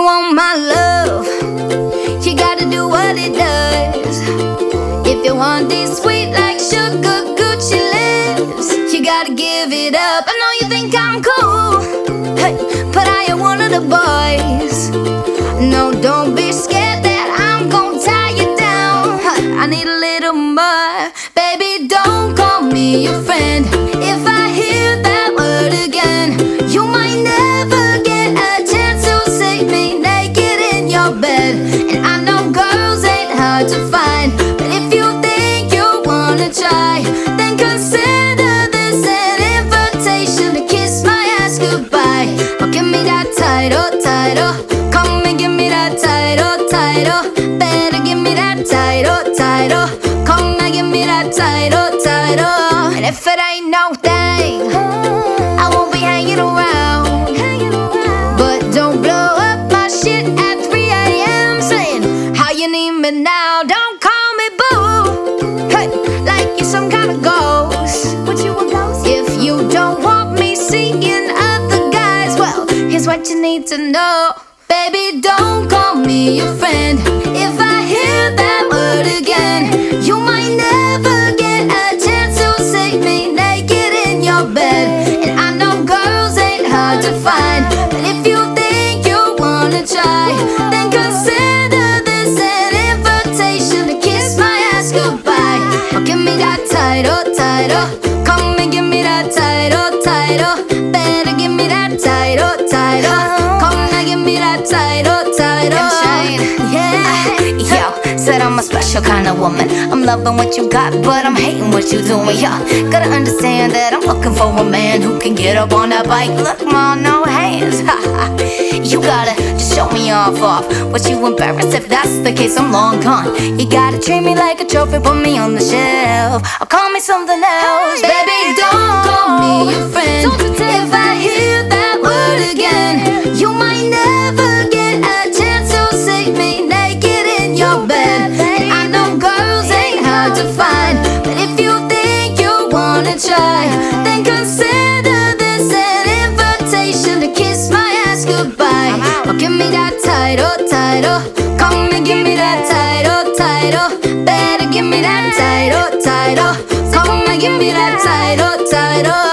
my love, you gotta do what it does. If you want this sweet like sugar Gucci lips, you gotta give it up. I know you think I'm cool, hey, but I am one of the boys. No, don't be scared that I'm gonna tie you down. I need a little more, baby. Don't call me your friend. Girls ain't hard to find, but if you think you wanna try, then consider this an invitation to kiss my ass goodbye. Oh, give me that title, title. Come and give me that title, title. Better give me that title, title. Come and give me that title, title. And if it ain't no need to know. Baby, don't call me your friend. If I hear that word again, you might never get a chance to see me naked in your bed. And I know girls ain't hard to find, but if you think you wanna try, then consider this an invitation to kiss my ass goodbye. Give me that title, title. Come and give me that title. I'm a kind of woman. I'm loving what you got, but I'm hating what you doing. Yo, gotta understand that I'm looking for a man who can get up on that bike. Look, mom, no hands. you gotta just show me off off. What you embarrassed if that's the case? I'm long gone. You gotta treat me like a trophy, put me on the shelf. Or call me something else, Baby, don't call me your friend. If I hear that word again, you might never get a chance to see me naked in your bed. To find, but if you think you wanna try, then consider this an invitation to kiss my ass goodbye. Oh, give me that title, title. Come and give me that title, title. Better give me that title, title. Come and give me that title, title.